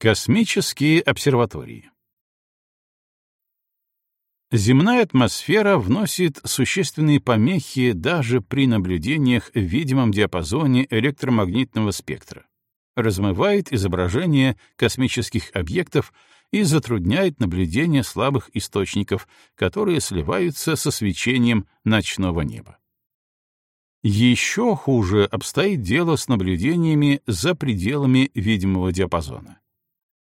Космические обсерватории Земная атмосфера вносит существенные помехи даже при наблюдениях в видимом диапазоне электромагнитного спектра, размывает изображение космических объектов и затрудняет наблюдение слабых источников, которые сливаются со свечением ночного неба. Еще хуже обстоит дело с наблюдениями за пределами видимого диапазона.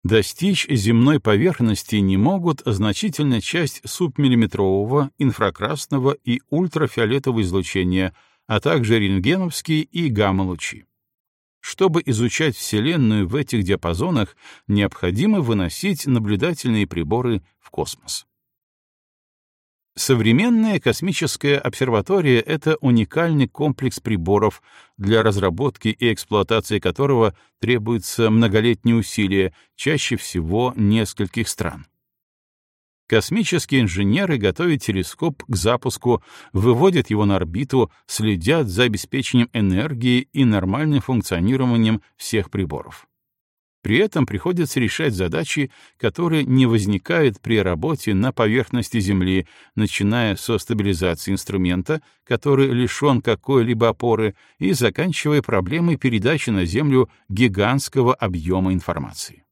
Достичь земной поверхности не могут значительная часть субмиллиметрового, инфракрасного и ультрафиолетового излучения, а также рентгеновские и гамма-лучи. Чтобы изучать Вселенную в этих диапазонах, необходимо выносить наблюдательные приборы в космос. Современная космическая обсерватория — это уникальный комплекс приборов, для разработки и эксплуатации которого требуются многолетние усилия, чаще всего нескольких стран. Космические инженеры готовят телескоп к запуску, выводят его на орбиту, следят за обеспечением энергии и нормальным функционированием всех приборов. При этом приходится решать задачи, которые не возникают при работе на поверхности Земли, начиная со стабилизации инструмента, который лишен какой-либо опоры, и заканчивая проблемой передачи на Землю гигантского объема информации.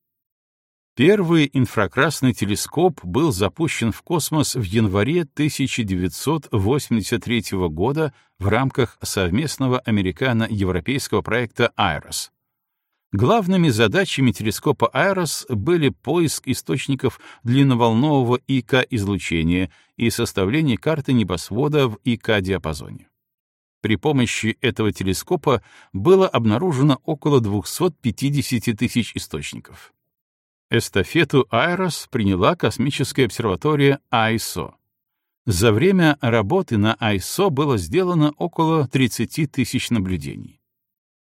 Первый инфракрасный телескоп был запущен в космос в январе 1983 года в рамках совместного американо-европейского проекта «Айрос», Главными задачами телескопа Айрос были поиск источников длинноволнового ИК-излучения и составление карты небосвода в ИК-диапазоне. При помощи этого телескопа было обнаружено около 250 тысяч источников. Эстафету Айрос приняла космическая обсерватория ISO. За время работы на ISO было сделано около 30 тысяч наблюдений.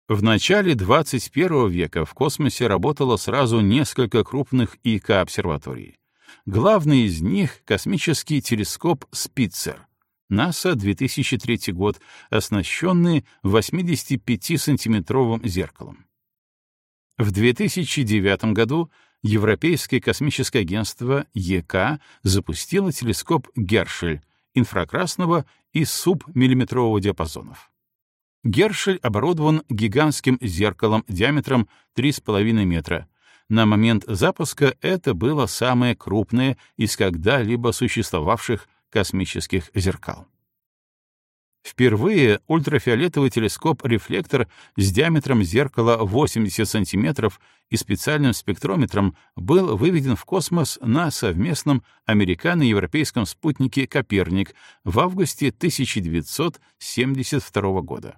В начале 21 века в космосе работало сразу несколько крупных ИК-обсерваторий. Главный из них — космический телескоп «Спитцер», НАСА 2003 год, оснащенный 85-сантиметровым зеркалом. В 2009 году Европейское космическое агентство ЕК запустило телескоп «Гершель» инфракрасного и субмиллиметрового диапазонов. Гершель оборудован гигантским зеркалом диаметром 3,5 метра. На момент запуска это было самое крупное из когда-либо существовавших космических зеркал. Впервые ультрафиолетовый телескоп-рефлектор с диаметром зеркала 80 см и специальным спектрометром был выведен в космос на совместном американо-европейском спутнике «Коперник» в августе 1972 года.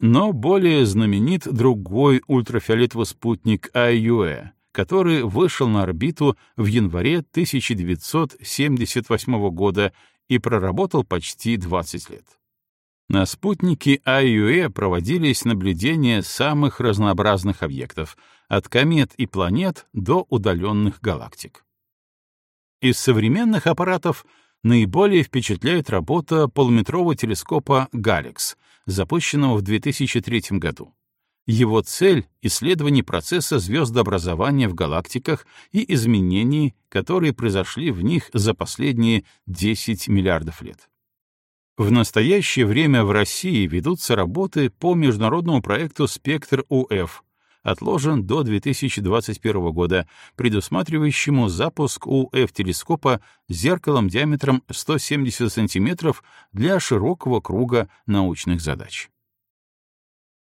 Но более знаменит другой ультрафиолетовый спутник IUE, который вышел на орбиту в январе 1978 года и проработал почти 20 лет. На спутнике IUE проводились наблюдения самых разнообразных объектов, от комет и планет до удаленных галактик. Из современных аппаратов наиболее впечатляет работа полуметрового телескопа «Галикс», запущенного в 2003 году. Его цель — исследование процесса звездообразования в галактиках и изменений, которые произошли в них за последние 10 миллиардов лет. В настоящее время в России ведутся работы по международному проекту «Спектр-УФ», отложен до 2021 года, предусматривающему запуск УФ-телескопа зеркалом диаметром 170 см для широкого круга научных задач.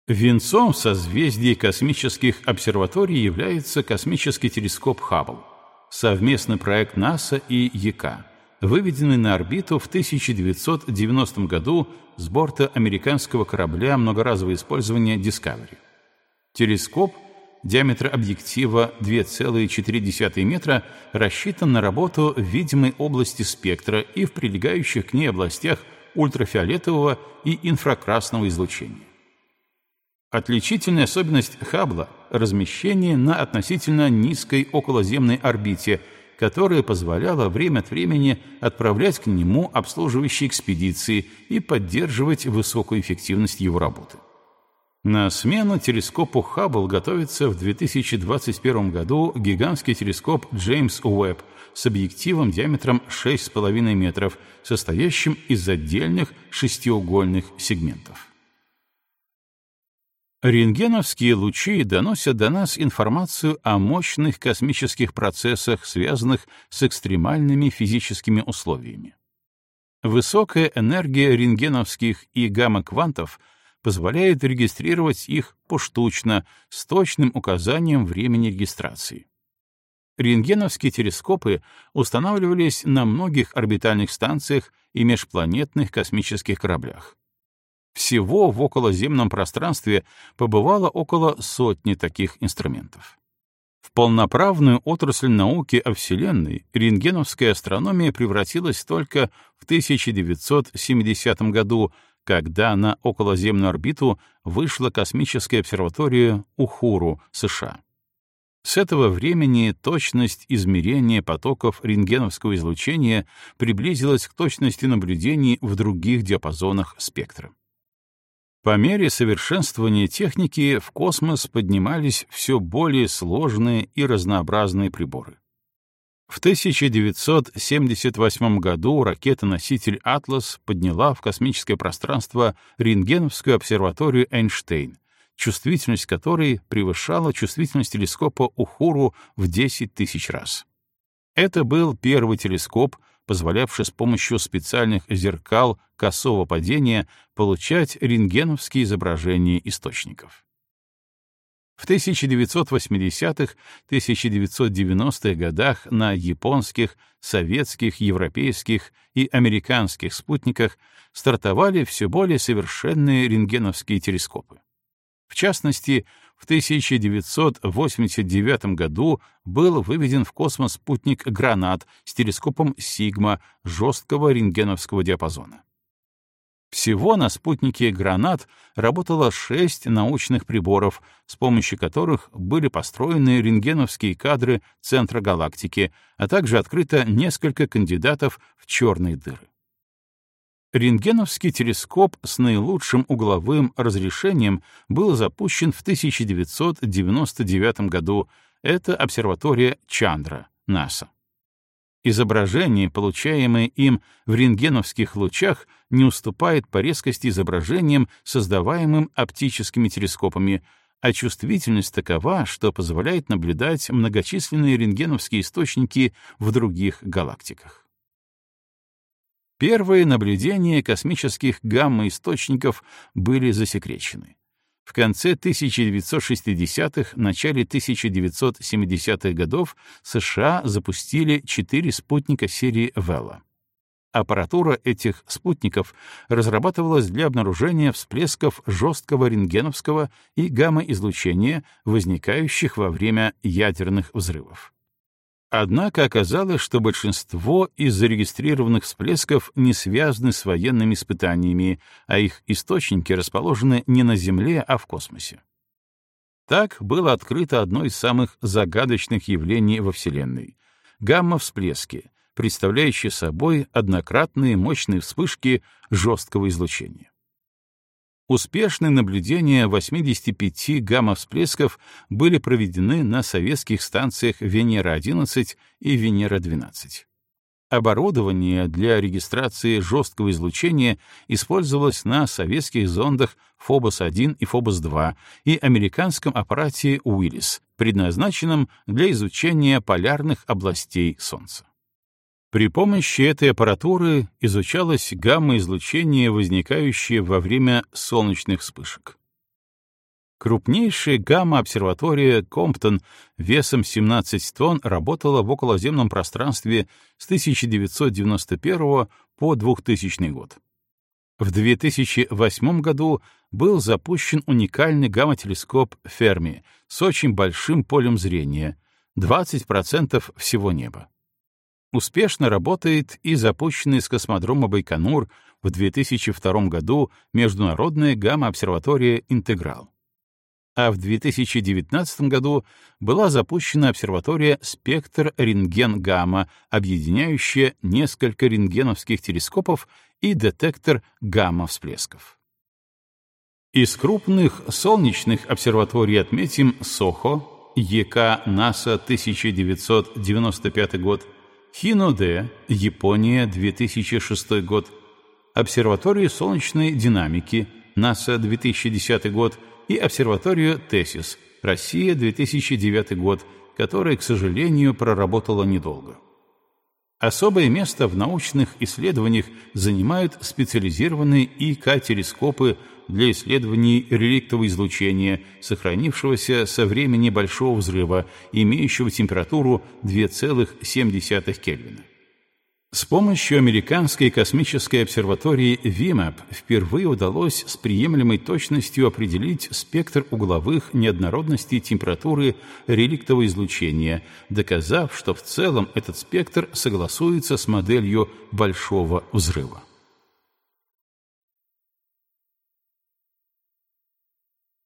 Венцом созвездий космических обсерваторий является космический телескоп Хаббл, совместный проект НАСА и ЕК, выведенный на орбиту в 1990 году с борта американского корабля многоразового использования Discovery. Телескоп, диаметр объектива 2,4 метра, рассчитан на работу в видимой области спектра и в прилегающих к ней областях ультрафиолетового и инфракрасного излучения. Отличительная особенность Хаббла — размещение на относительно низкой околоземной орбите, которая позволяла время от времени отправлять к нему обслуживающие экспедиции и поддерживать высокую эффективность его работы. На смену телескопу Хаббл готовится в 2021 году гигантский телескоп Джеймс Уэбб с объективом диаметром 6,5 метров, состоящим из отдельных шестиугольных сегментов. Рентгеновские лучи доносят до нас информацию о мощных космических процессах, связанных с экстремальными физическими условиями. Высокая энергия рентгеновских и гамма-квантов позволяет регистрировать их поштучно, с точным указанием времени регистрации. Рентгеновские телескопы устанавливались на многих орбитальных станциях и межпланетных космических кораблях. Всего в околоземном пространстве побывало около сотни таких инструментов. В полноправную отрасль науки о Вселенной рентгеновская астрономия превратилась только в 1970 году, когда на околоземную орбиту вышла космическая обсерватория Ухуру, США. С этого времени точность измерения потоков рентгеновского излучения приблизилась к точности наблюдений в других диапазонах спектра. По мере совершенствования техники в космос поднимались все более сложные и разнообразные приборы. В 1978 году ракета-носитель «Атлас» подняла в космическое пространство рентгеновскую обсерваторию Эйнштейн, чувствительность которой превышала чувствительность телескопа Ухуру в 10 тысяч раз. Это был первый телескоп, позволявший с помощью специальных зеркал косого падения получать рентгеновские изображения источников. В 1980-1990-х годах на японских, советских, европейских и американских спутниках стартовали все более совершенные рентгеновские телескопы. В частности, в 1989 году был выведен в космос спутник «Гранат» с телескопом «Сигма» жесткого рентгеновского диапазона. Всего на спутнике «Гранат» работало шесть научных приборов, с помощью которых были построены рентгеновские кадры центра галактики, а также открыто несколько кандидатов в черные дыры. Рентгеновский телескоп с наилучшим угловым разрешением был запущен в 1999 году. Это обсерватория Чандра, НАСА. Изображение, получаемое им в рентгеновских лучах, не уступает по резкости изображениям, создаваемым оптическими телескопами, а чувствительность такова, что позволяет наблюдать многочисленные рентгеновские источники в других галактиках. Первые наблюдения космических гамма-источников были засекречены. В конце 1960-х, начале 1970-х годов США запустили четыре спутника серии Вэлла. Аппаратура этих спутников разрабатывалась для обнаружения всплесков жесткого рентгеновского и гамма-излучения, возникающих во время ядерных взрывов. Однако оказалось, что большинство из зарегистрированных всплесков не связаны с военными испытаниями, а их источники расположены не на Земле, а в космосе. Так было открыто одно из самых загадочных явлений во Вселенной — гамма-всплески, представляющие собой однократные мощные вспышки жесткого излучения. Успешные наблюдения 85 гамма-всплесков были проведены на советских станциях Венера-11 и Венера-12. Оборудование для регистрации жесткого излучения использовалось на советских зондах Фобос-1 и Фобос-2 и американском аппарате Уиллис, предназначенном для изучения полярных областей Солнца. При помощи этой аппаратуры изучалось гамма-излучение, возникающее во время солнечных вспышек. Крупнейшая гамма-обсерватория Комптон весом 17 тонн работала в околоземном пространстве с 1991 по 2000 год. В 2008 году был запущен уникальный гамма-телескоп Ферми с очень большим полем зрения — 20% всего неба. Успешно работает и запущенный с космодрома Байконур в 2002 году Международная гамма-обсерватория «Интеграл». А в 2019 году была запущена обсерватория «Спектр рентген-гамма», объединяющая несколько рентгеновских телескопов и детектор гамма-всплесков. Из крупных солнечных обсерваторий отметим СОХО, ЕК НАСА 1995 год, Хино-Д, Япония 2006 год, обсерваторию солнечной динамики, НАСА 2010 год и обсерваторию ТЕСИС, Россия 2009 год, которая, к сожалению, проработала недолго. Особое место в научных исследованиях занимают специализированные ИК-телескопы для исследований реликтового излучения, сохранившегося со времени Большого взрыва, имеющего температуру 2,7 Кельвина. С помощью американской космической обсерватории VIMAP впервые удалось с приемлемой точностью определить спектр угловых неоднородностей температуры реликтового излучения, доказав, что в целом этот спектр согласуется с моделью Большого взрыва.